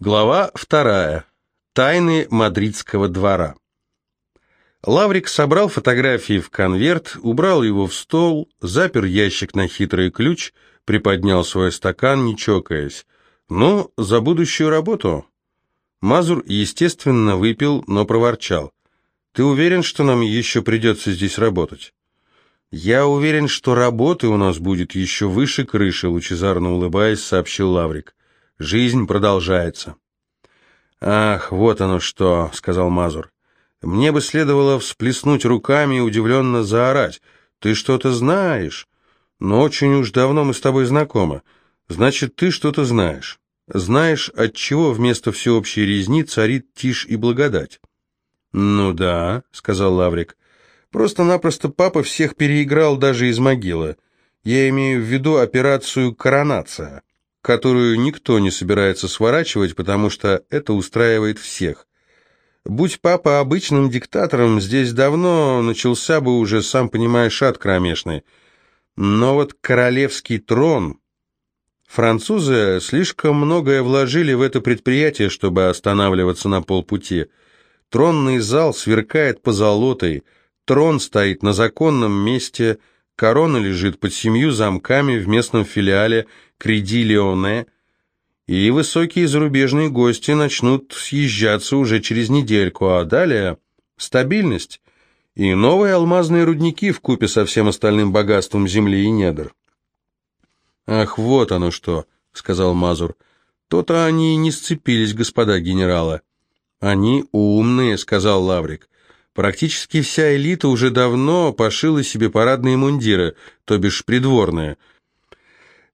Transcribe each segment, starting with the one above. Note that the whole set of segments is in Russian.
Глава вторая. Тайны мадридского двора. Лаврик собрал фотографии в конверт, убрал его в стол, запер ящик на хитрый ключ, приподнял свой стакан, не чокаясь. «Ну, за будущую работу?» Мазур, естественно, выпил, но проворчал. «Ты уверен, что нам еще придется здесь работать?» «Я уверен, что работы у нас будет еще выше крыши», лучезарно улыбаясь, сообщил Лаврик. Жизнь продолжается. «Ах, вот оно что», — сказал Мазур. «Мне бы следовало всплеснуть руками и удивленно заорать. Ты что-то знаешь, но очень уж давно мы с тобой знакомы. Значит, ты что-то знаешь. Знаешь, от чего вместо всеобщей резни царит тишь и благодать?» «Ну да», — сказал Лаврик. «Просто-напросто папа всех переиграл даже из могилы. Я имею в виду операцию «Коронация» которую никто не собирается сворачивать, потому что это устраивает всех. Будь папа обычным диктатором, здесь давно начался бы уже, сам понимаешь, ад кромешный. Но вот королевский трон... Французы слишком многое вложили в это предприятие, чтобы останавливаться на полпути. Тронный зал сверкает позолотой, трон стоит на законном месте, корона лежит под семью замками в местном филиале Креди Леоне, и высокие зарубежные гости начнут съезжаться уже через недельку, а далее стабильность и новые алмазные рудники в купе со всем остальным богатством земли и недр. «Ах, вот оно что!» — сказал Мазур. «То-то они не сцепились, господа генералы». «Они умные», — сказал Лаврик. «Практически вся элита уже давно пошила себе парадные мундиры, то бишь придворные».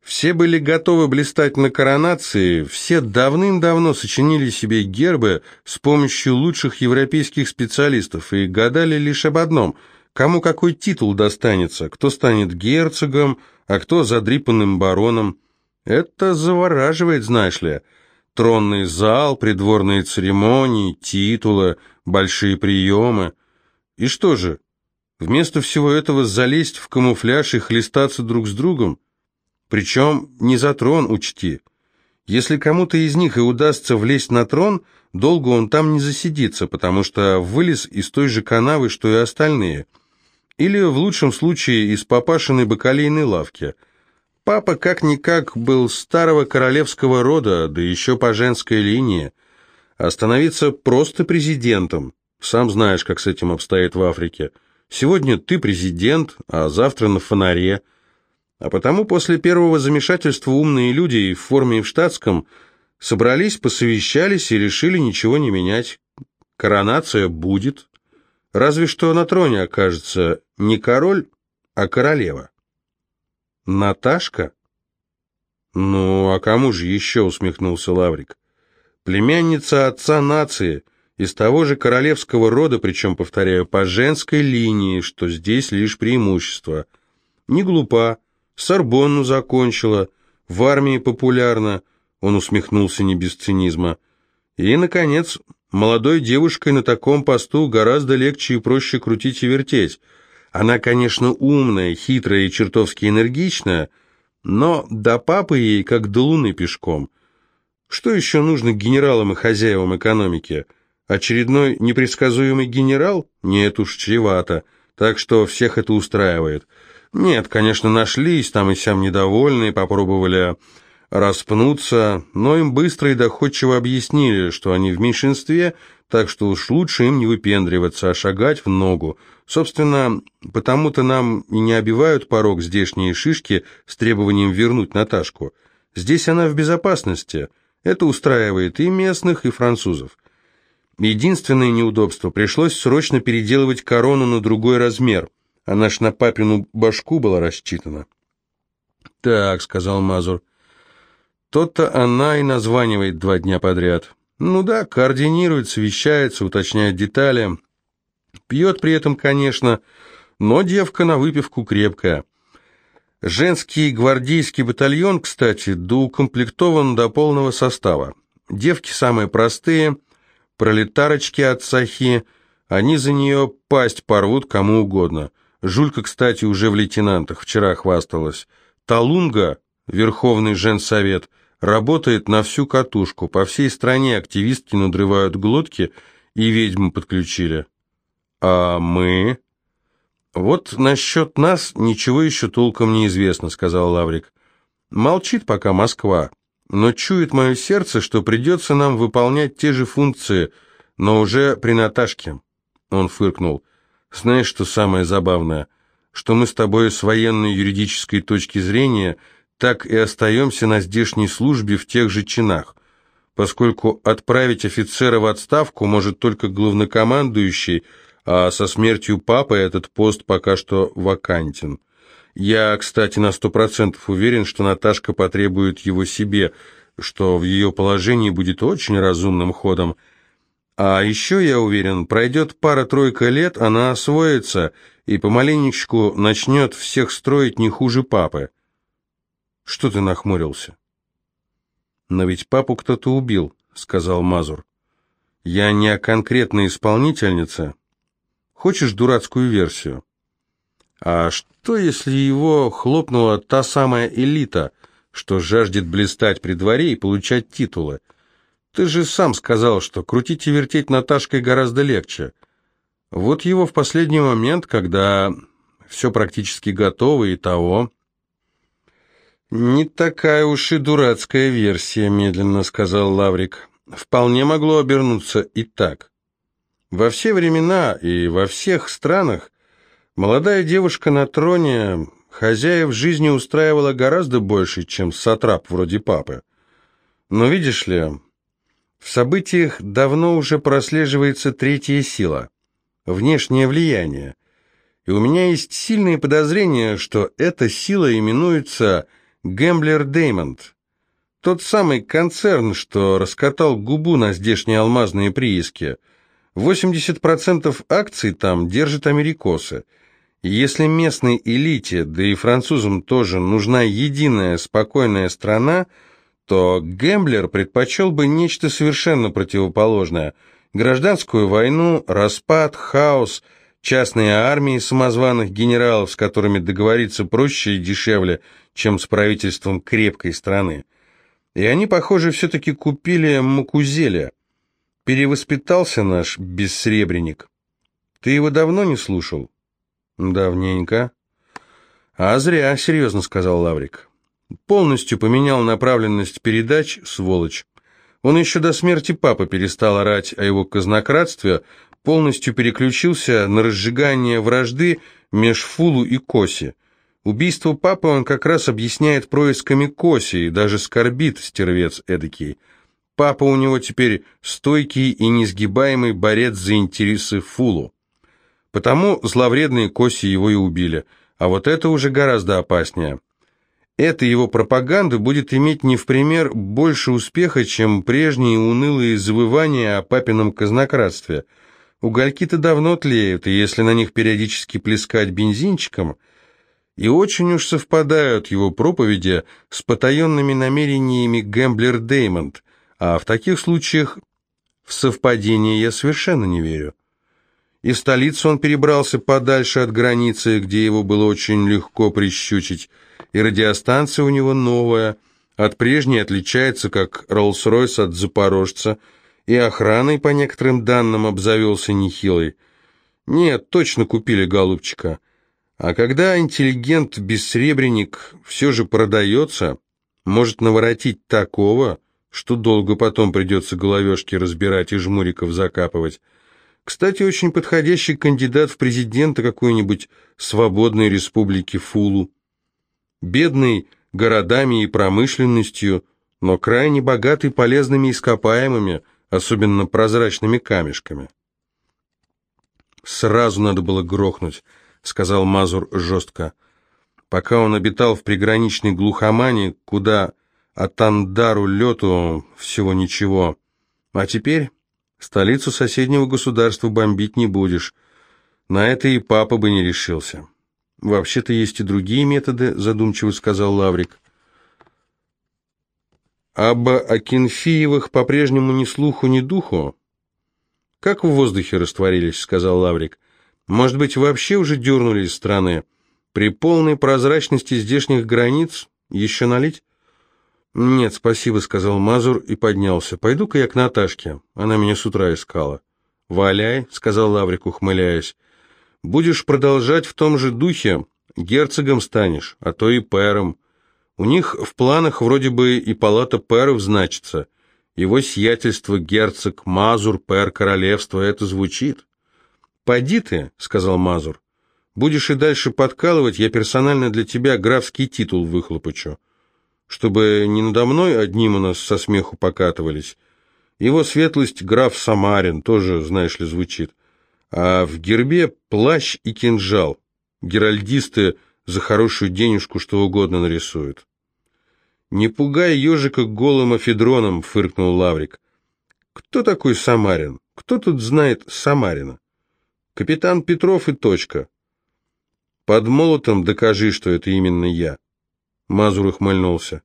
Все были готовы блистать на коронации, все давным-давно сочинили себе гербы с помощью лучших европейских специалистов и гадали лишь об одном – кому какой титул достанется, кто станет герцогом, а кто задрипанным бароном. Это завораживает, знаешь ли. Тронный зал, придворные церемонии, титулы, большие приемы. И что же, вместо всего этого залезть в камуфляж и хлестаться друг с другом? Причем не за трон учти. Если кому-то из них и удастся влезть на трон, долго он там не засидится, потому что вылез из той же канавы, что и остальные. Или, в лучшем случае, из папашиной бакалейной лавки. Папа, как-никак, был старого королевского рода, да еще по женской линии. Остановиться просто президентом. Сам знаешь, как с этим обстоит в Африке. Сегодня ты президент, а завтра на фонаре – а потому после первого замешательства умные люди в форме и в штатском собрались, посовещались и решили ничего не менять. Коронация будет. Разве что на троне окажется не король, а королева. Наташка? Ну, а кому же еще, усмехнулся Лаврик. Племянница отца нации, из того же королевского рода, причем, повторяю, по женской линии, что здесь лишь преимущество. Не глупа, Сорбонну закончила, в армии популярна, он усмехнулся не без цинизма. И, наконец, молодой девушкой на таком посту гораздо легче и проще крутить и вертеть. Она, конечно, умная, хитрая и чертовски энергичная, но до папы ей как до луны пешком. Что еще нужно генералам и хозяевам экономики? Очередной непредсказуемый генерал? Нет уж, чревато. Так что всех это устраивает. Нет, конечно, нашлись там и сям недовольные, попробовали распнуться, но им быстро и доходчиво объяснили, что они в меньшинстве, так что уж лучше им не выпендриваться, а шагать в ногу. Собственно, потому-то нам и не обивают порог здешние шишки с требованием вернуть Наташку. Здесь она в безопасности. Это устраивает и местных, и французов. Единственное неудобство – пришлось срочно переделывать корону на другой размер – она ж на папину башку была рассчитана. «Так», — сказал Мазур, — «то-то она и названивает два дня подряд. Ну да, координирует, совещается, уточняет детали. Пьет при этом, конечно, но девка на выпивку крепкая». Женский гвардейский батальон, кстати, доукомплектован до полного состава. Девки самые простые, пролетарочки от сахи, они за нее пасть порвут кому угодно – Жулька, кстати, уже в лейтенантах, вчера хвасталась. Талунга, Верховный женсовет, работает на всю катушку. По всей стране активистки надрывают глотки, и ведьмы подключили. А мы... Вот насчет нас ничего еще толком не известно, сказал Лаврик. Молчит пока Москва, но чует мое сердце, что придется нам выполнять те же функции, но уже при Наташке. Он фыркнул. Знаешь, что самое забавное? Что мы с тобой с военной юридической точки зрения так и остаемся на здешней службе в тех же чинах, поскольку отправить офицера в отставку может только главнокомандующий, а со смертью папы этот пост пока что вакантен. Я, кстати, на сто процентов уверен, что Наташка потребует его себе, что в ее положении будет очень разумным ходом. А еще, я уверен, пройдет пара-тройка лет, она освоится и помаленечку начнет всех строить не хуже папы. Что ты нахмурился? Но ведь папу кто-то убил, сказал Мазур. Я не о конкретной исполнительнице. Хочешь дурацкую версию? А что, если его хлопнула та самая элита, что жаждет блистать при дворе и получать титулы? Ты же сам сказал, что крутить и вертеть Наташкой гораздо легче. Вот его в последний момент, когда все практически готово и того... «Не такая уж и дурацкая версия», — медленно сказал Лаврик. «Вполне могло обернуться и так. Во все времена и во всех странах молодая девушка на троне хозяев жизни устраивала гораздо больше, чем сатрап вроде папы. Но видишь ли, в событиях давно уже прослеживается третья сила – внешнее влияние. И у меня есть сильные подозрения, что эта сила именуется Гэмблер Деймонд. Тот самый концерн, что раскатал губу на здешние алмазные прииски. 80% акций там держат америкосы. Если местной элите, да и французам тоже нужна единая спокойная страна – то Гемблер предпочел бы нечто совершенно противоположное. Гражданскую войну, распад, хаос, частные армии самозваных генералов, с которыми договориться проще и дешевле, чем с правительством крепкой страны. И они, похоже, все-таки купили Макузеля. Перевоспитался наш бессребренник. Ты его давно не слушал? Давненько. А зря, серьезно сказал Лаврик. Полностью поменял направленность передач, сволочь. Он еще до смерти папы перестал орать о его казнократстве, полностью переключился на разжигание вражды меж Фулу и Коси. Убийство папы он как раз объясняет происками Коси и даже скорбит стервец эдакий. Папа у него теперь стойкий и несгибаемый борец за интересы Фулу. Потому зловредные Коси его и убили, а вот это уже гораздо опаснее. Эта его пропаганда будет иметь не в пример больше успеха, чем прежние унылые завывания о папином казнократстве. Угольки-то давно тлеют, и если на них периодически плескать бензинчиком, и очень уж совпадают его проповеди с потаенными намерениями Гэмблер Деймонд, а в таких случаях в совпадение я совершенно не верю. И в столицу он перебрался подальше от границы, где его было очень легко прищучить, и радиостанция у него новая, от прежней отличается, как Роллс-Ройс от Запорожца, и охраной, по некоторым данным, обзавелся нехилой. Нет, точно купили голубчика. А когда интеллигент-бессребренник все же продается, может наворотить такого, что долго потом придется головешки разбирать и жмуриков закапывать. Кстати, очень подходящий кандидат в президенты какой-нибудь свободной республики Фулу бедный городами и промышленностью, но крайне богатый полезными ископаемыми, особенно прозрачными камешками. «Сразу надо было грохнуть», — сказал Мазур жестко. «Пока он обитал в приграничной глухомане, куда от Андару лету всего ничего. А теперь столицу соседнего государства бомбить не будешь. На это и папа бы не решился». «Вообще-то есть и другие методы», — задумчиво сказал Лаврик. «Об Акинфиевых по-прежнему ни слуху, ни духу?» «Как в воздухе растворились», — сказал Лаврик. «Может быть, вообще уже дернули из страны? При полной прозрачности здешних границ еще налить?» «Нет, спасибо», — сказал Мазур и поднялся. «Пойду-ка я к Наташке. Она меня с утра искала». «Валяй», — сказал Лаврик, ухмыляясь. «Будешь продолжать в том же духе, герцогом станешь, а то и пэром. У них в планах вроде бы и палата пэров значится. Его сиятельство герцог, Мазур, пэр королевства, это звучит». «Поди ты», — сказал Мазур. «Будешь и дальше подкалывать, я персонально для тебя графский титул выхлопочу» чтобы не надо мной одним у нас со смеху покатывались. Его светлость граф Самарин, тоже, знаешь ли, звучит. А в гербе плащ и кинжал. Геральдисты за хорошую денежку что угодно нарисуют. «Не пугай ежика голым афедроном», — фыркнул Лаврик. «Кто такой Самарин? Кто тут знает Самарина? Капитан Петров и точка. Под молотом докажи, что это именно я». Мазур ухмыльнулся.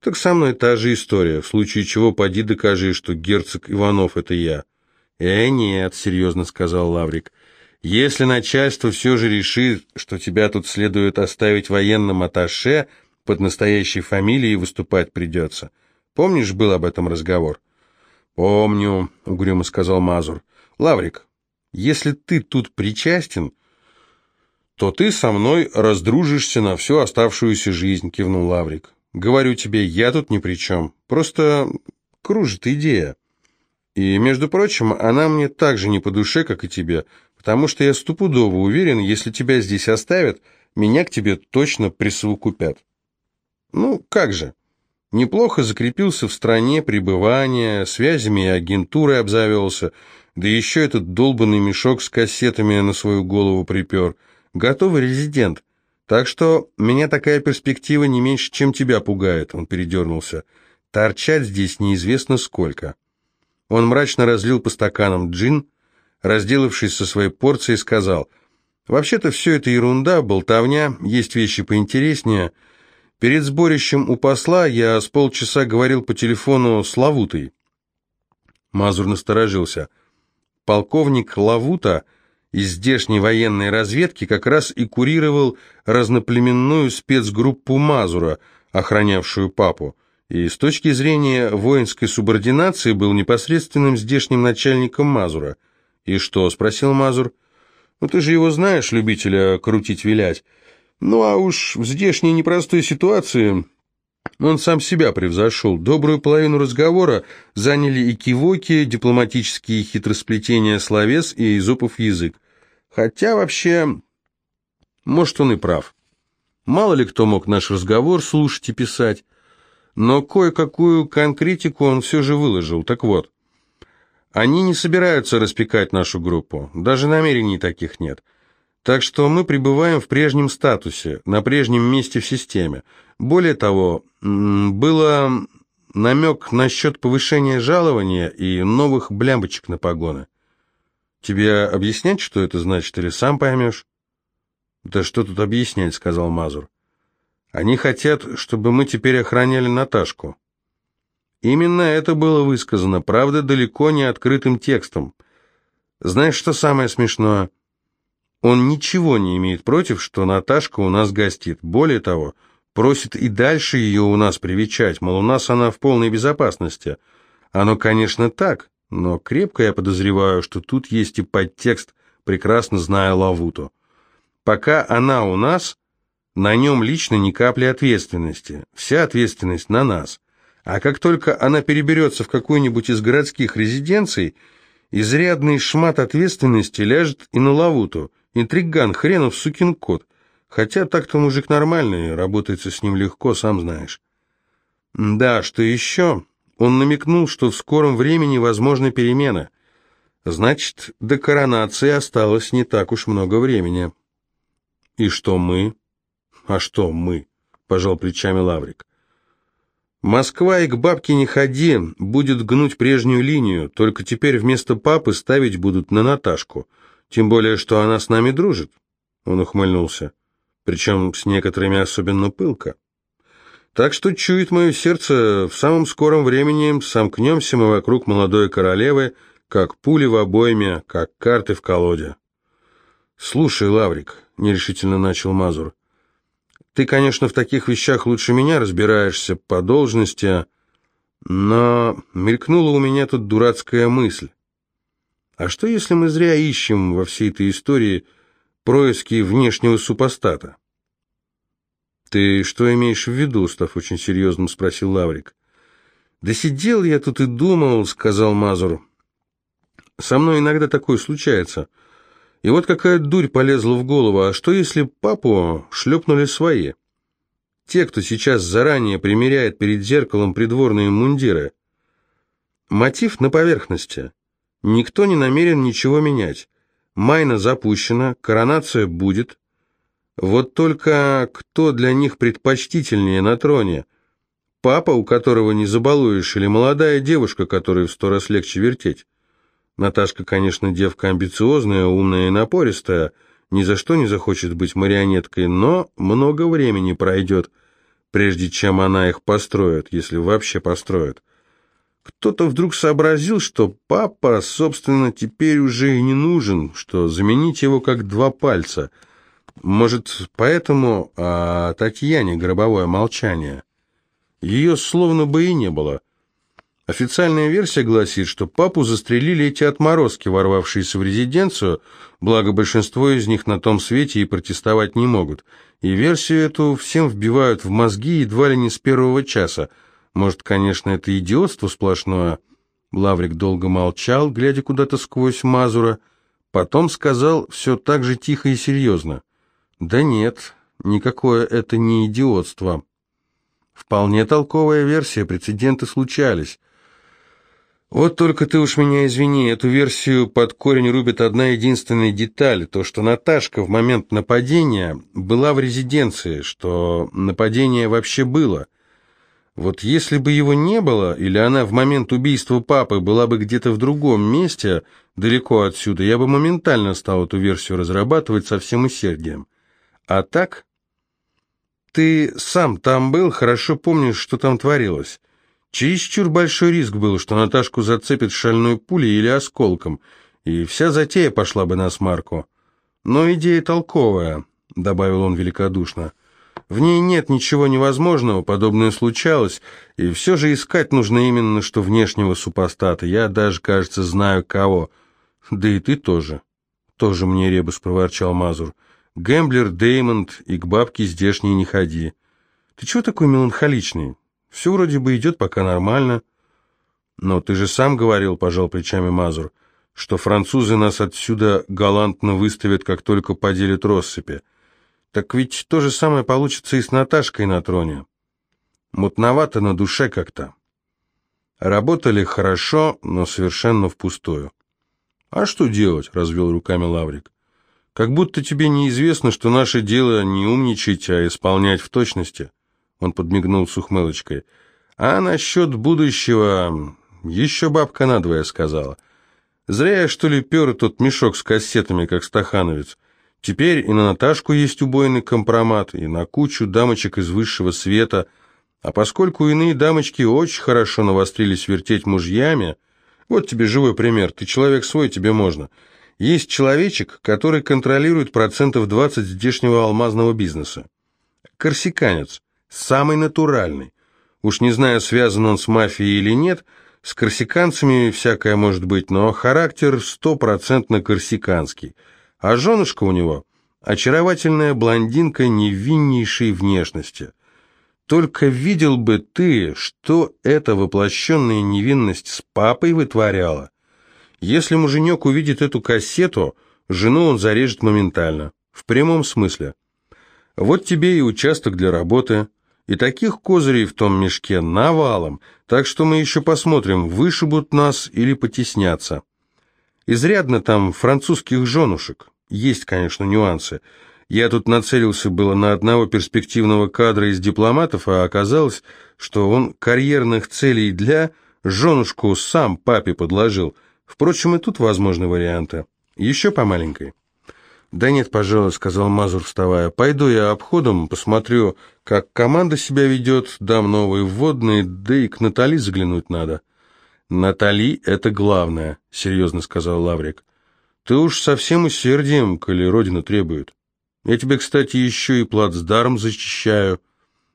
«Так со мной та же история, в случае чего поди докажи, что герцог Иванов — это я». «Э, нет», — серьезно сказал Лаврик. «Если начальство все же решит, что тебя тут следует оставить военным атташе, под настоящей фамилией выступать придется. Помнишь, был об этом разговор?» «Помню», — угрюмо сказал Мазур. «Лаврик, если ты тут причастен, то ты со мной раздружишься на всю оставшуюся жизнь», — кивнул Лаврик. «Говорю тебе, я тут ни при чем. Просто кружит идея. И, между прочим, она мне так же не по душе, как и тебе, потому что я стопудово уверен, если тебя здесь оставят, меня к тебе точно присовокупят». «Ну, как же?» Неплохо закрепился в стране пребывания, связями и агентурой обзавелся, да еще этот долбанный мешок с кассетами на свою голову припер — готовый резидент. Так что меня такая перспектива не меньше, чем тебя пугает, он передернулся. Торчать здесь неизвестно сколько. Он мрачно разлил по стаканам джин, разделавшись со своей порцией, сказал, «Вообще-то все это ерунда, болтовня, есть вещи поинтереснее. Перед сборищем у посла я с полчаса говорил по телефону с Лавутой». Мазур насторожился. Полковник Лавута из здешней военной разведки как раз и курировал разноплеменную спецгруппу Мазура, охранявшую папу, и с точки зрения воинской субординации был непосредственным здешним начальником Мазура. «И что?» — спросил Мазур. «Ну ты же его знаешь, любителя крутить-вилять. Ну а уж в здешней непростой ситуации он сам себя превзошел. Добрую половину разговора заняли и кивоки, дипломатические хитросплетения словес и изопов язык. Хотя вообще, может, он и прав. Мало ли кто мог наш разговор слушать и писать, но кое-какую конкретику он все же выложил. Так вот, они не собираются распекать нашу группу, даже намерений таких нет. Так что мы пребываем в прежнем статусе, на прежнем месте в системе. Более того, было намек насчет повышения жалования и новых блямбочек на погоны. Тебе объяснять, что это значит, или сам поймешь?» «Да что тут объяснять», — сказал Мазур. «Они хотят, чтобы мы теперь охраняли Наташку». Именно это было высказано, правда, далеко не открытым текстом. Знаешь, что самое смешное? Он ничего не имеет против, что Наташка у нас гостит. Более того, просит и дальше ее у нас привечать, мол, у нас она в полной безопасности. Оно, конечно, так, но крепко я подозреваю, что тут есть и подтекст, прекрасно зная Лавуту. Пока она у нас, на нем лично ни капли ответственности. Вся ответственность на нас. А как только она переберется в какую-нибудь из городских резиденций, изрядный шмат ответственности ляжет и на Лавуту. Интриган, хренов сукин кот. Хотя так-то мужик нормальный, работается с ним легко, сам знаешь. Да, что еще? Он намекнул, что в скором времени возможны перемены. Значит, до коронации осталось не так уж много времени. И что мы? А что мы? Пожал плечами Лаврик. Москва и к бабке не ходи, будет гнуть прежнюю линию, только теперь вместо папы ставить будут на Наташку. Тем более, что она с нами дружит. Он ухмыльнулся. Причем с некоторыми особенно пылко. Так что чует мое сердце, в самом скором времени сомкнемся мы вокруг молодой королевы, как пули в обойме, как карты в колоде. «Слушай, Лаврик», — нерешительно начал Мазур, — Ты, конечно, в таких вещах лучше меня разбираешься по должности, но мелькнула у меня тут дурацкая мысль. А что, если мы зря ищем во всей этой истории происки внешнего супостата? «Ты что имеешь в виду?» — став очень серьезным, спросил Лаврик. «Да сидел я тут и думал», — сказал Мазур. «Со мной иногда такое случается. И вот какая дурь полезла в голову. А что, если папу шлепнули свои? Те, кто сейчас заранее примеряет перед зеркалом придворные мундиры. Мотив на поверхности. Никто не намерен ничего менять. Майна запущена, коронация будет». Вот только кто для них предпочтительнее на троне? Папа, у которого не забалуешь, или молодая девушка, которой в сто раз легче вертеть? Наташка, конечно, девка амбициозная, умная и напористая, ни за что не захочет быть марионеткой, но много времени пройдет, прежде чем она их построит, если вообще построит. Кто-то вдруг сообразил, что папа, собственно, теперь уже и не нужен, что заменить его как два пальца – может, поэтому о Татьяне гробовое молчание? Ее словно бы и не было. Официальная версия гласит, что папу застрелили эти отморозки, ворвавшиеся в резиденцию, благо большинство из них на том свете и протестовать не могут. И версию эту всем вбивают в мозги едва ли не с первого часа. Может, конечно, это идиотство сплошное. Лаврик долго молчал, глядя куда-то сквозь Мазура, потом сказал все так же тихо и серьезно. Да нет, никакое это не идиотство. Вполне толковая версия, прецеденты случались. Вот только ты уж меня извини, эту версию под корень рубит одна единственная деталь, то, что Наташка в момент нападения была в резиденции, что нападение вообще было. Вот если бы его не было, или она в момент убийства папы была бы где-то в другом месте, далеко отсюда, я бы моментально стал эту версию разрабатывать со всем усердием. А так? Ты сам там был, хорошо помнишь, что там творилось. Чересчур большой риск был, что Наташку зацепит шальной пулей или осколком, и вся затея пошла бы на смарку. Но идея толковая, — добавил он великодушно. В ней нет ничего невозможного, подобное случалось, и все же искать нужно именно что внешнего супостата. Я даже, кажется, знаю кого. Да и ты тоже. Тоже мне ребус, — проворчал Мазур. Гэмблер, Деймонд и к бабке здешней не ходи. Ты чего такой меланхоличный? Все вроде бы идет пока нормально. Но ты же сам говорил, пожал плечами Мазур, что французы нас отсюда галантно выставят, как только поделят россыпи. Так ведь то же самое получится и с Наташкой на троне. Мутновато на душе как-то. Работали хорошо, но совершенно впустую. «А что делать?» — развел руками Лаврик. Как будто тебе неизвестно, что наше дело не умничать, а исполнять в точности. Он подмигнул с ухмылочкой. А насчет будущего еще бабка надвое сказала. Зря я, что ли, пер тот мешок с кассетами, как стахановец. Теперь и на Наташку есть убойный компромат, и на кучу дамочек из высшего света. А поскольку иные дамочки очень хорошо навострились вертеть мужьями, вот тебе живой пример, ты человек свой, тебе можно – есть человечек, который контролирует процентов 20 здешнего алмазного бизнеса. Корсиканец, самый натуральный. Уж не знаю, связан он с мафией или нет, с корсиканцами всякое может быть, но характер стопроцентно корсиканский. А женушка у него – очаровательная блондинка невиннейшей внешности. Только видел бы ты, что эта воплощенная невинность с папой вытворяла. Если муженек увидит эту кассету, жену он зарежет моментально. В прямом смысле. Вот тебе и участок для работы. И таких козырей в том мешке навалом, так что мы еще посмотрим, вышибут нас или потеснятся. Изрядно там французских женушек. Есть, конечно, нюансы. Я тут нацелился было на одного перспективного кадра из дипломатов, а оказалось, что он карьерных целей для женушку сам папе подложил – Впрочем, и тут возможны варианты. Еще по маленькой. «Да нет, пожалуй», — сказал Мазур, вставая. «Пойду я обходом, посмотрю, как команда себя ведет, дам новые вводные, да и к Натали заглянуть надо». «Натали — это главное», — серьезно сказал Лаврик. «Ты уж совсем усердием, коли Родина требует». Я тебе, кстати, еще и плацдарм защищаю.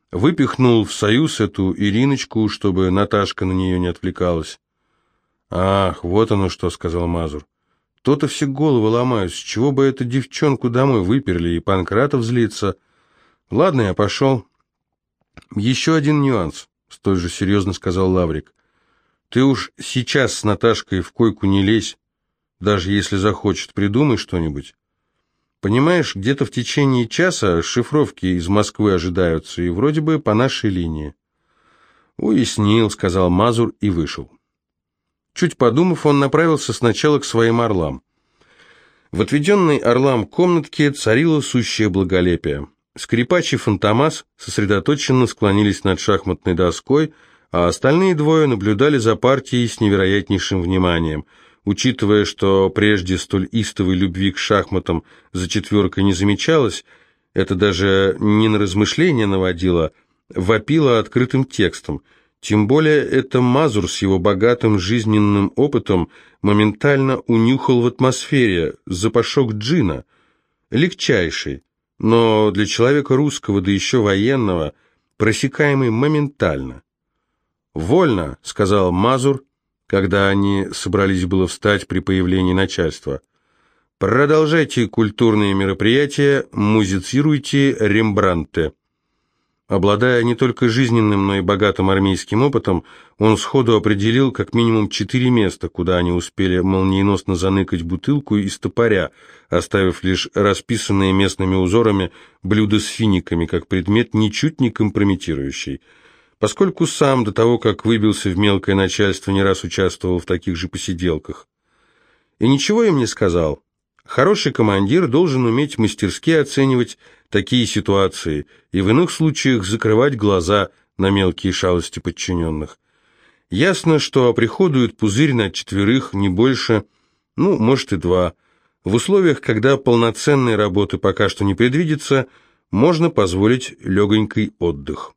Выпихнул в союз эту Ириночку, чтобы Наташка на нее не отвлекалась. «Ах, вот оно что», — сказал Мазур. «То-то все головы ломают, с чего бы эту девчонку домой выперли, и Панкратов злится. Ладно, я пошел». «Еще один нюанс», — столь же серьезно сказал Лаврик. «Ты уж сейчас с Наташкой в койку не лезь, даже если захочет, придумай что-нибудь. Понимаешь, где-то в течение часа шифровки из Москвы ожидаются, и вроде бы по нашей линии. Уяснил, сказал Мазур и вышел. Чуть подумав, он направился сначала к своим орлам. В отведенной орлам комнатке царило сущее благолепие. Скрипач и Фантомас сосредоточенно склонились над шахматной доской, а остальные двое наблюдали за партией с невероятнейшим вниманием – Учитывая, что прежде столь истовой любви к шахматам за четверкой не замечалось, это даже не на размышления наводило, вопило открытым текстом. Тем более это Мазур с его богатым жизненным опытом моментально унюхал в атмосфере запашок джина, легчайший, но для человека русского, да еще военного, просекаемый моментально. «Вольно», — сказал Мазур, когда они собрались было встать при появлении начальства. «Продолжайте культурные мероприятия, музицируйте Рембранте». Обладая не только жизненным, но и богатым армейским опытом, он сходу определил как минимум четыре места, куда они успели молниеносно заныкать бутылку из топоря, оставив лишь расписанные местными узорами блюда с финиками, как предмет ничуть не компрометирующий – поскольку сам до того, как выбился в мелкое начальство, не раз участвовал в таких же посиделках. И ничего им не сказал. Хороший командир должен уметь мастерски оценивать такие ситуации и в иных случаях закрывать глаза на мелкие шалости подчиненных. Ясно, что приходует пузырь на четверых, не больше, ну, может и два. В условиях, когда полноценной работы пока что не предвидится, можно позволить легонький отдых.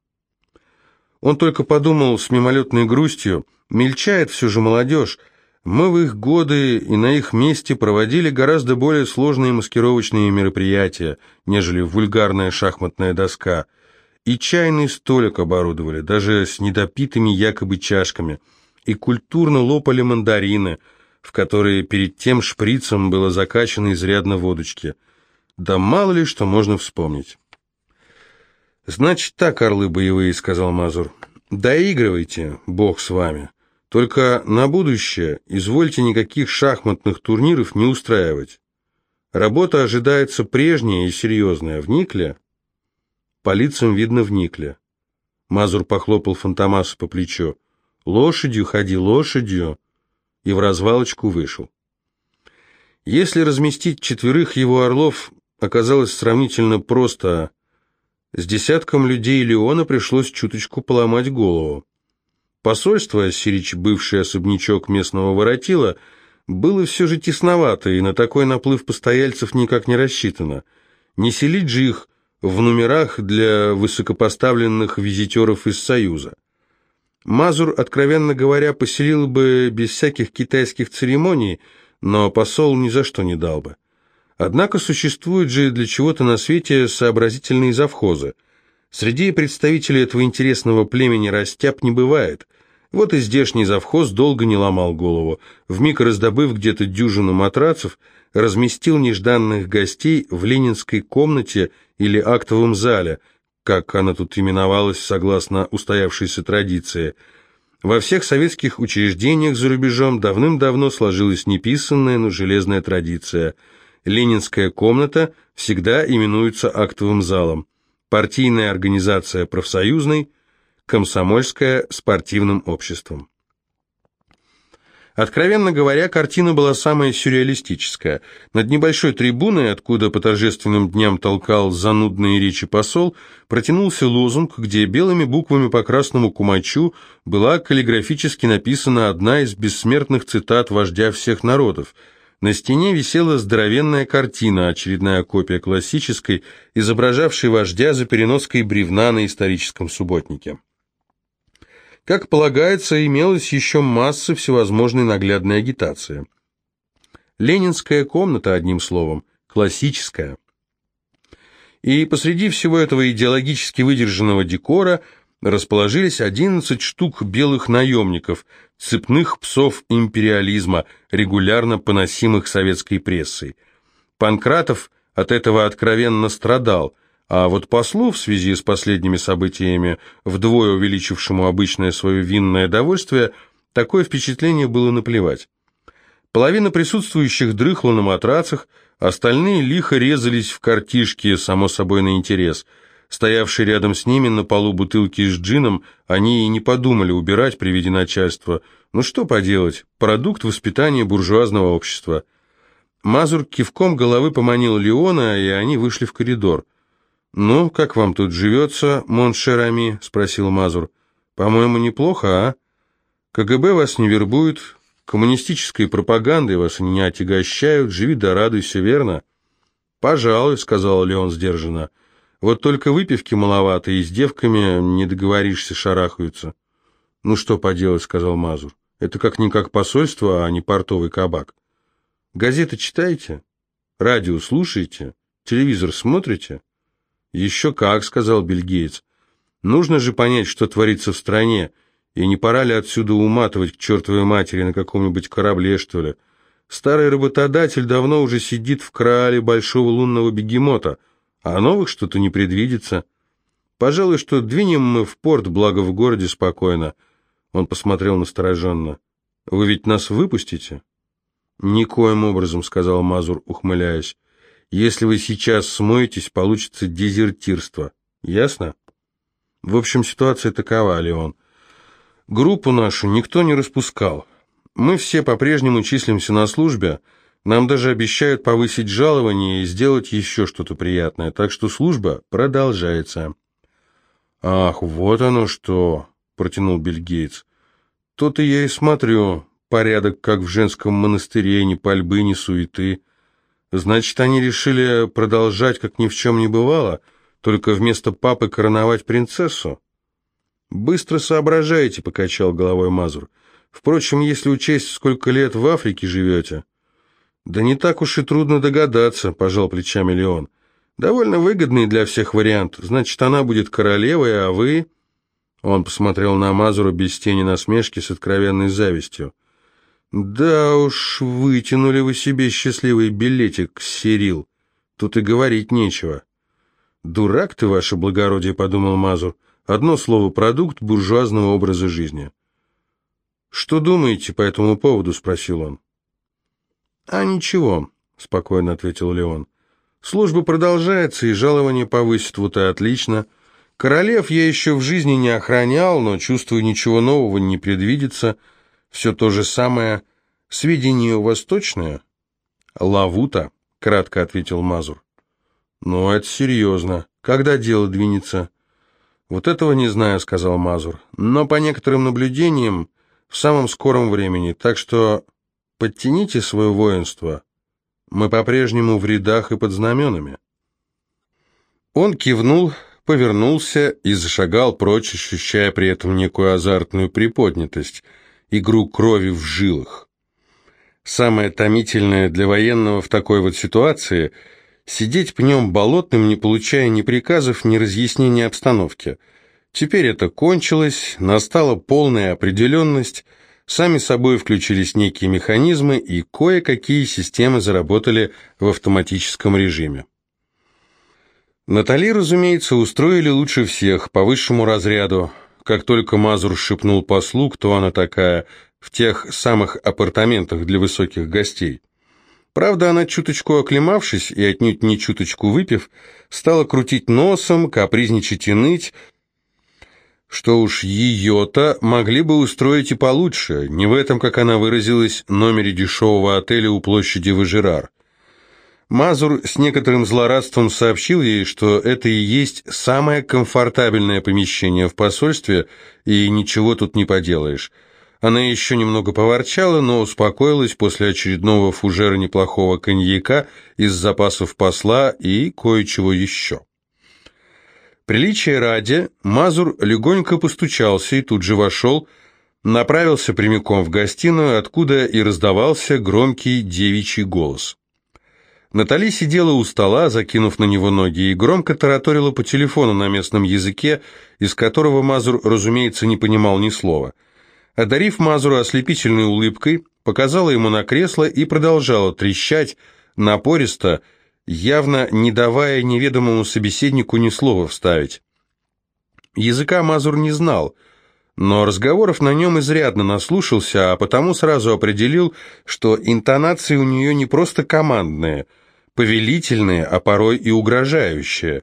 Он только подумал с мимолетной грустью, мельчает все же молодежь. Мы в их годы и на их месте проводили гораздо более сложные маскировочные мероприятия, нежели вульгарная шахматная доска. И чайный столик оборудовали, даже с недопитыми якобы чашками, и культурно лопали мандарины, в которые перед тем шприцем было закачано изрядно водочки. Да мало ли что можно вспомнить. «Значит так, орлы боевые», — сказал Мазур. «Доигрывайте, бог с вами. Только на будущее извольте никаких шахматных турниров не устраивать. Работа ожидается прежняя и серьезная. Вникли?» По лицам видно вникли. Мазур похлопал Фантомаса по плечу. «Лошадью ходи, лошадью!» И в развалочку вышел. Если разместить четверых его орлов оказалось сравнительно просто с десятком людей Леона пришлось чуточку поломать голову. Посольство, Сирич, бывший особнячок местного воротила, было все же тесновато, и на такой наплыв постояльцев никак не рассчитано. Не селить же их в номерах для высокопоставленных визитеров из Союза. Мазур, откровенно говоря, поселил бы без всяких китайских церемоний, но посол ни за что не дал бы. Однако существуют же для чего-то на свете сообразительные завхозы. Среди представителей этого интересного племени растяп не бывает. Вот и здешний завхоз долго не ломал голову. Вмиг раздобыв где-то дюжину матрацев, разместил нежданных гостей в ленинской комнате или актовом зале, как она тут именовалась согласно устоявшейся традиции. Во всех советских учреждениях за рубежом давным-давно сложилась неписанная, но железная традиция – Ленинская комната всегда именуется актовым залом, партийная организация профсоюзной, комсомольская спортивным обществом. Откровенно говоря, картина была самая сюрреалистическая. Над небольшой трибуной, откуда по торжественным дням толкал занудные речи посол, протянулся лозунг, где белыми буквами по красному кумачу была каллиграфически написана одна из бессмертных цитат вождя всех народов – на стене висела здоровенная картина, очередная копия классической, изображавшей вождя за переноской бревна на историческом субботнике. Как полагается, имелась еще масса всевозможной наглядной агитации. Ленинская комната, одним словом, классическая. и посреди всего этого идеологически выдержанного декора расположились 11 штук белых наемников, цепных псов империализма, регулярно поносимых советской прессой. Панкратов от этого откровенно страдал, а вот послу в связи с последними событиями, вдвое увеличившему обычное свое винное довольствие, такое впечатление было наплевать. Половина присутствующих дрыхла на матрацах, остальные лихо резались в картишки, само собой, на интерес. Стоявшие рядом с ними на полу бутылки с джином, они и не подумали убирать при виде начальства. Ну что поделать, продукт воспитания буржуазного общества. Мазур кивком головы поманил Леона, и они вышли в коридор. «Ну, как вам тут живется, Моншерами?» — спросил Мазур. «По-моему, неплохо, а? КГБ вас не вербует, Коммунистической пропагандой вас не отягощают, живи да радуйся, верно? Пожалуй, сказал Леон сдержанно. Вот только выпивки маловато, и с девками не договоришься, шарахаются. Ну что поделать, сказал Мазур. Это как-никак посольство, а не портовый кабак. Газеты читаете? Радио слушаете? Телевизор смотрите? Еще как, сказал Бельгиец. Нужно же понять, что творится в стране, и не пора ли отсюда уматывать к чертовой матери на каком-нибудь корабле, что ли? Старый работодатель давно уже сидит в краале большого лунного бегемота, а новых что-то не предвидится. Пожалуй, что двинем мы в порт, благо в городе спокойно. Он посмотрел настороженно. Вы ведь нас выпустите? Никоим образом, сказал Мазур, ухмыляясь. Если вы сейчас смоетесь, получится дезертирство. Ясно? В общем, ситуация такова, Леон. Группу нашу никто не распускал. Мы все по-прежнему числимся на службе, нам даже обещают повысить жалование и сделать еще что-то приятное, так что служба продолжается. «Ах, вот оно что!» — протянул Билл Гейтс. «То-то я и смотрю. Порядок, как в женском монастыре, ни пальбы, ни суеты. Значит, они решили продолжать, как ни в чем не бывало, только вместо папы короновать принцессу?» «Быстро соображаете», — покачал головой Мазур. «Впрочем, если учесть, сколько лет в Африке живете...» «Да не так уж и трудно догадаться», — пожал плечами Леон. «Довольно выгодный для всех вариант. Значит, она будет королевой, а вы...» Он посмотрел на Мазура без тени насмешки с откровенной завистью. «Да уж, вытянули вы себе счастливый билетик, Сирил. Тут и говорить нечего». «Дурак ты, ваше благородие», — подумал Мазур. Одно слово «продукт буржуазного образа жизни». «Что думаете по этому поводу?» – спросил он. «А ничего», – спокойно ответил Леон. «Служба продолжается, и жалование повысит, вот и отлично. Королев я еще в жизни не охранял, но, чувствую, ничего нового не предвидится. Все то же самое. Сведения у вас точные?» «Лавута», — кратко ответил Мазур. «Ну, это серьезно. Когда дело двинется?» «Вот этого не знаю», — сказал Мазур. «Но по некоторым наблюдениям в самом скором времени, так что подтяните свое воинство. Мы по-прежнему в рядах и под знаменами». Он кивнул, повернулся и зашагал прочь, ощущая при этом некую азартную приподнятость, игру крови в жилах. Самое томительное для военного в такой вот ситуации — Сидеть пнем болотным, не получая ни приказов, ни разъяснения обстановки. Теперь это кончилось, настала полная определенность, сами собой включились некие механизмы, и кое-какие системы заработали в автоматическом режиме. Натали, разумеется, устроили лучше всех, по высшему разряду. Как только Мазур шепнул послу, кто она такая, в тех самых апартаментах для высоких гостей – Правда, она, чуточку оклемавшись и отнюдь не чуточку выпив, стала крутить носом, капризничать и ныть, что уж ее-то могли бы устроить и получше, не в этом, как она выразилась, номере дешевого отеля у площади Важерар. Мазур с некоторым злорадством сообщил ей, что это и есть самое комфортабельное помещение в посольстве, и ничего тут не поделаешь – она еще немного поворчала, но успокоилась после очередного фужера неплохого коньяка из запасов посла и кое-чего еще. Приличие ради, Мазур легонько постучался и тут же вошел, направился прямиком в гостиную, откуда и раздавался громкий девичий голос. Натали сидела у стола, закинув на него ноги, и громко тараторила по телефону на местном языке, из которого Мазур, разумеется, не понимал ни слова. Одарив Мазура ослепительной улыбкой, показала ему на кресло и продолжала трещать, напористо, явно не давая неведомому собеседнику ни слова вставить. Языка Мазур не знал, но разговоров на нем изрядно наслушался, а потому сразу определил, что интонации у нее не просто командные – повелительные, а порой и угрожающие.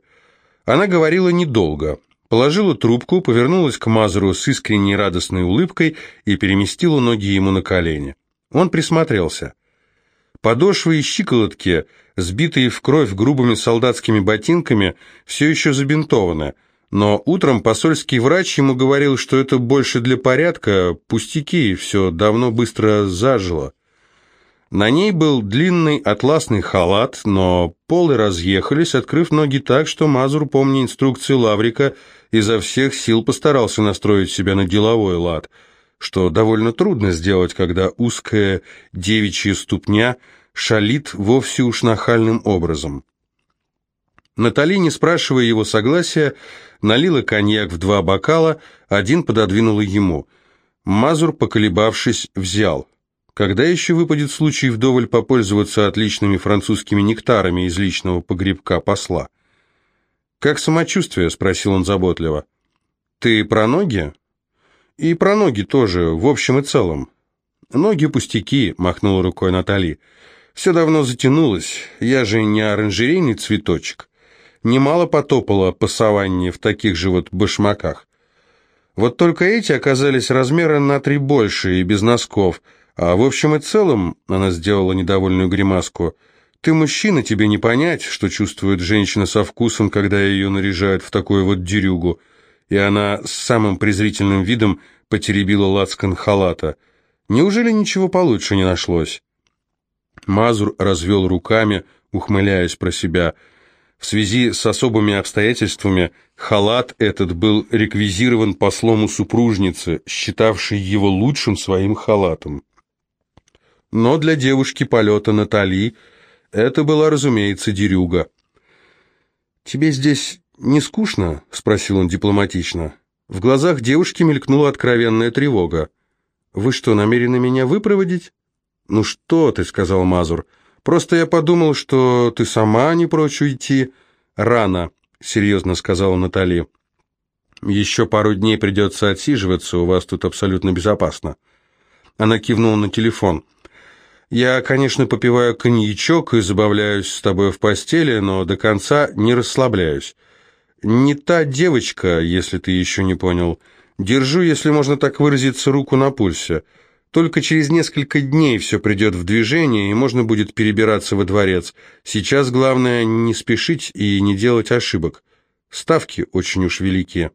Она говорила недолго. Положила трубку, повернулась к Мазуру с искренней радостной улыбкой и переместила ноги ему на колени. Он присмотрелся. Подошвы и щиколотки, сбитые в кровь грубыми солдатскими ботинками, все еще забинтованы, но утром посольский врач ему говорил, что это больше для порядка, пустяки, все давно быстро зажило. На ней был длинный атласный халат, но полы разъехались, открыв ноги так, что Мазур, помня инструкции Лаврика, изо всех сил постарался настроить себя на деловой лад, что довольно трудно сделать, когда узкая девичья ступня шалит вовсе уж нахальным образом. Натали, не спрашивая его согласия, налила коньяк в два бокала, один пододвинула ему. Мазур, поколебавшись, взял. Когда еще выпадет случай вдоволь попользоваться отличными французскими нектарами из личного погребка посла? «Как самочувствие?» — спросил он заботливо. «Ты про ноги?» «И про ноги тоже, в общем и целом». «Ноги пустяки», — махнула рукой Натали. «Все давно затянулось, я же не оранжерейный цветочек. Немало потопало по саванне в таких же вот башмаках. Вот только эти оказались размера на три больше и без носков — а в общем и целом, она сделала недовольную гримаску, ты мужчина, тебе не понять, что чувствует женщина со вкусом, когда ее наряжают в такую вот дерюгу. И она с самым презрительным видом потеребила лацкан халата. Неужели ничего получше не нашлось? Мазур развел руками, ухмыляясь про себя. В связи с особыми обстоятельствами халат этот был реквизирован послом у супружницы, считавшей его лучшим своим халатом. Но для девушки полета Натали это была, разумеется, дерюга. «Тебе здесь не скучно?» — спросил он дипломатично. В глазах девушки мелькнула откровенная тревога. «Вы что, намерены меня выпроводить?» «Ну что ты», — сказал Мазур. «Просто я подумал, что ты сама не прочь уйти». «Рано», — серьезно сказала Натали. «Еще пару дней придется отсиживаться, у вас тут абсолютно безопасно». Она кивнула на телефон. Я, конечно, попиваю коньячок и забавляюсь с тобой в постели, но до конца не расслабляюсь. Не та девочка, если ты еще не понял. Держу, если можно так выразиться, руку на пульсе. Только через несколько дней все придет в движение, и можно будет перебираться во дворец. Сейчас главное не спешить и не делать ошибок. Ставки очень уж велики.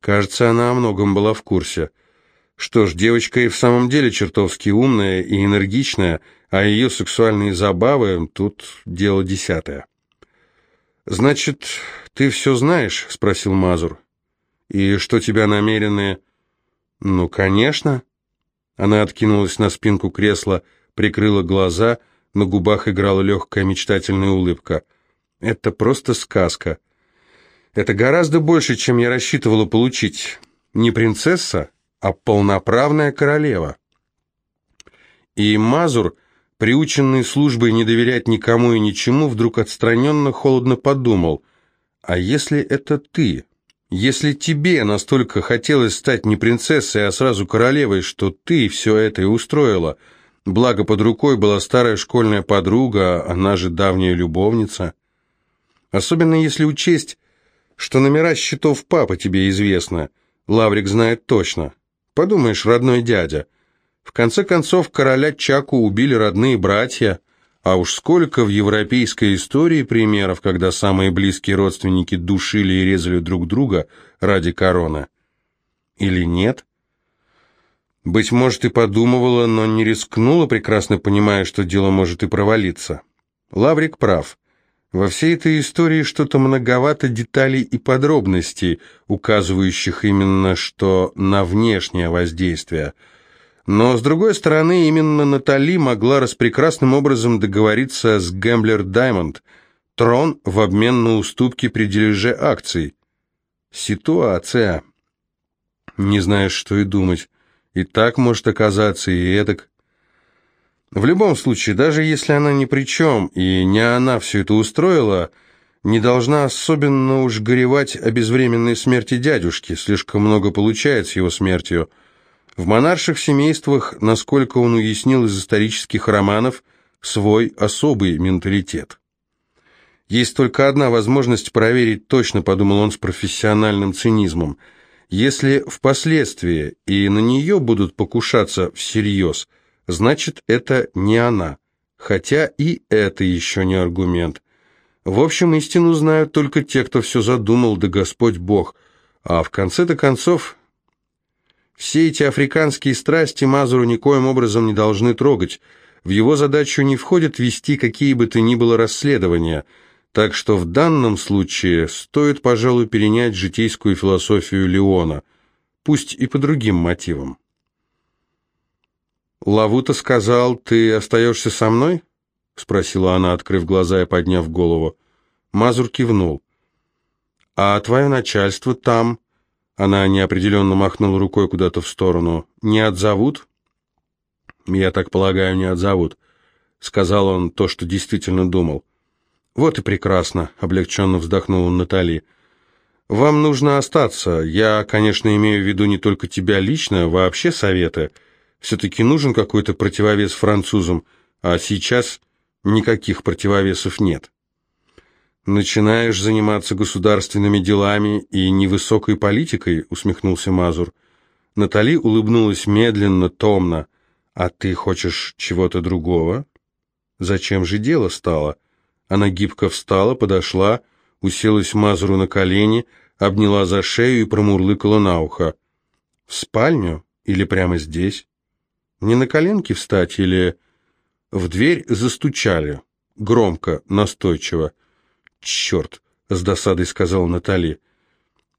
Кажется, она о многом была в курсе. Что ж, девочка и в самом деле чертовски умная и энергичная, а ее сексуальные забавы тут дело десятое. «Значит, ты все знаешь?» — спросил Мазур. «И что тебя намерены...» «Ну, конечно». Она откинулась на спинку кресла, прикрыла глаза, на губах играла легкая мечтательная улыбка. «Это просто сказка. Это гораздо больше, чем я рассчитывала получить. Не принцесса, а полноправная королева. И Мазур, приученный службой не доверять никому и ничему, вдруг отстраненно холодно подумал, а если это ты? Если тебе настолько хотелось стать не принцессой, а сразу королевой, что ты все это и устроила, благо под рукой была старая школьная подруга, она же давняя любовница. Особенно если учесть, что номера счетов папы тебе известны, Лаврик знает точно. Подумаешь, родной дядя. В конце концов, короля Чаку убили родные братья, а уж сколько в европейской истории примеров, когда самые близкие родственники душили и резали друг друга ради короны. Или нет? Быть может, и подумывала, но не рискнула, прекрасно понимая, что дело может и провалиться. Лаврик прав. Во всей этой истории что-то многовато деталей и подробностей, указывающих именно что на внешнее воздействие. Но, с другой стороны, именно Натали могла распрекрасным образом договориться с Гэмблер Даймонд. Трон в обмен на уступки при дележе акций. Ситуация. Не знаешь, что и думать. И так может оказаться, и эдак. В любом случае, даже если она ни при чем, и не она все это устроила, не должна особенно уж горевать о безвременной смерти дядюшки, слишком много получает с его смертью. В монарших семействах, насколько он уяснил из исторических романов, свой особый менталитет. Есть только одна возможность проверить точно, подумал он с профессиональным цинизмом. Если впоследствии и на нее будут покушаться всерьез, значит, это не она. Хотя и это еще не аргумент. В общем, истину знают только те, кто все задумал, да Господь Бог. А в конце-то концов, все эти африканские страсти Мазуру никоим образом не должны трогать. В его задачу не входит вести какие бы то ни было расследования, так что в данном случае стоит, пожалуй, перенять житейскую философию Леона, пусть и по другим мотивам. «Лавута сказал, ты остаешься со мной?» — спросила она, открыв глаза и подняв голову. Мазур кивнул. «А твое начальство там?» Она неопределенно махнула рукой куда-то в сторону. «Не отзовут?» «Я так полагаю, не отзовут», — сказал он то, что действительно думал. «Вот и прекрасно», — облегченно вздохнула Натали. «Вам нужно остаться. Я, конечно, имею в виду не только тебя лично, вообще советы. Все-таки нужен какой-то противовес французам, а сейчас никаких противовесов нет». «Начинаешь заниматься государственными делами и невысокой политикой», — усмехнулся Мазур. Натали улыбнулась медленно, томно. «А ты хочешь чего-то другого?» «Зачем же дело стало?» Она гибко встала, подошла, уселась Мазуру на колени, обняла за шею и промурлыкала на ухо. «В спальню? Или прямо здесь? Не на коленки встать или...» В дверь застучали. Громко, настойчиво. «Черт!» — с досадой сказал Натали.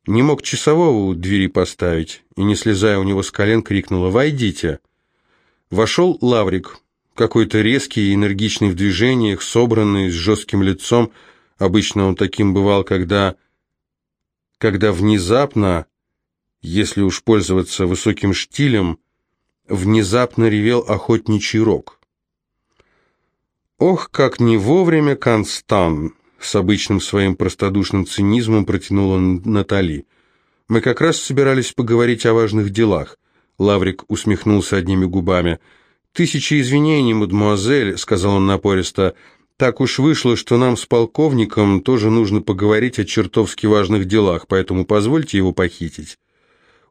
Не мог часового у двери поставить, и, не слезая у него с колен, крикнула «Войдите!». Вошел Лаврик, какой-то резкий и энергичный в движениях, собранный, с жестким лицом. Обычно он таким бывал, когда... Когда внезапно, если уж пользоваться высоким штилем, внезапно ревел охотничий рог. Ох, как не вовремя Констан! С обычным своим простодушным цинизмом протянула Натали. «Мы как раз собирались поговорить о важных делах». Лаврик усмехнулся одними губами. «Тысячи извинений, мадемуазель», — сказал он напористо. «Так уж вышло, что нам с полковником тоже нужно поговорить о чертовски важных делах, поэтому позвольте его похитить».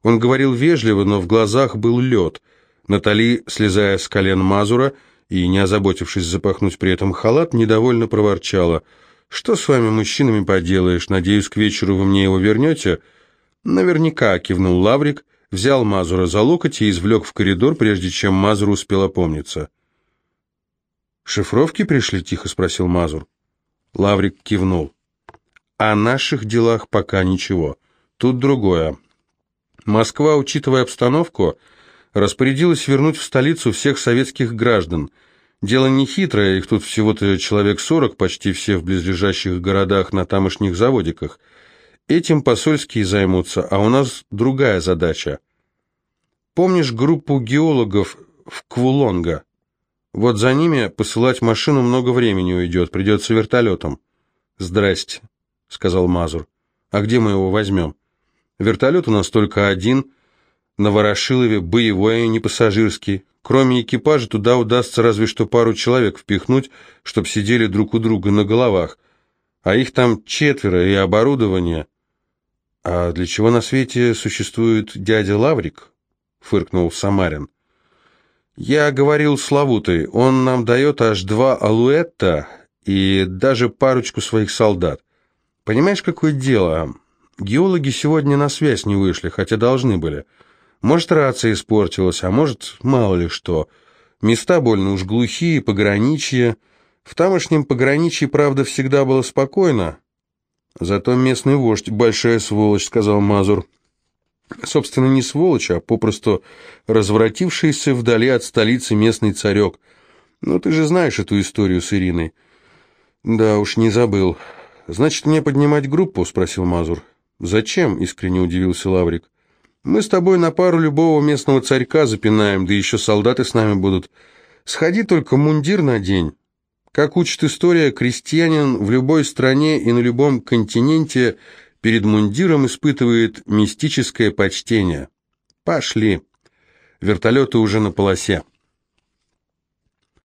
Он говорил вежливо, но в глазах был лед. Натали, слезая с колен Мазура и не озаботившись запахнуть при этом халат, недовольно проворчала — «Что с вами, мужчинами, поделаешь? Надеюсь, к вечеру вы мне его вернете?» «Наверняка», — кивнул Лаврик, взял Мазура за локоть и извлек в коридор, прежде чем Мазур успел опомниться. «Шифровки пришли?» — тихо спросил Мазур. Лаврик кивнул. «О наших делах пока ничего. Тут другое. Москва, учитывая обстановку, распорядилась вернуть в столицу всех советских граждан — Дело не хитрое, их тут всего-то человек сорок, почти все в близлежащих городах на тамошних заводиках. Этим посольские займутся, а у нас другая задача. Помнишь группу геологов в Квулонга? Вот за ними посылать машину много времени уйдет, придется вертолетом. «Здрасте», — сказал Мазур. «А где мы его возьмем?» «Вертолет у нас только один, на Ворошилове, боевой, а не пассажирский. Кроме экипажа туда удастся разве что пару человек впихнуть, чтоб сидели друг у друга на головах. А их там четверо и оборудование. А для чего на свете существует дядя Лаврик? Фыркнул Самарин. Я говорил с Лавутой, он нам дает аж два алуэтта и даже парочку своих солдат. Понимаешь, какое дело? Геологи сегодня на связь не вышли, хотя должны были. Может, рация испортилась, а может, мало ли что. Места больно уж глухие, пограничье. В тамошнем пограничье, правда, всегда было спокойно. Зато местный вождь — большая сволочь, — сказал Мазур. Собственно, не сволочь, а попросту развратившийся вдали от столицы местный царек. Ну, ты же знаешь эту историю с Ириной. Да уж, не забыл. Значит, мне поднимать группу? Спросил Мазур. Зачем? Искренне удивился Лаврик. Мы с тобой на пару любого местного царька запинаем, да еще солдаты с нами будут. Сходи только мундир на день. Как учит история, крестьянин в любой стране и на любом континенте перед мундиром испытывает мистическое почтение. Пошли. Вертолеты уже на полосе.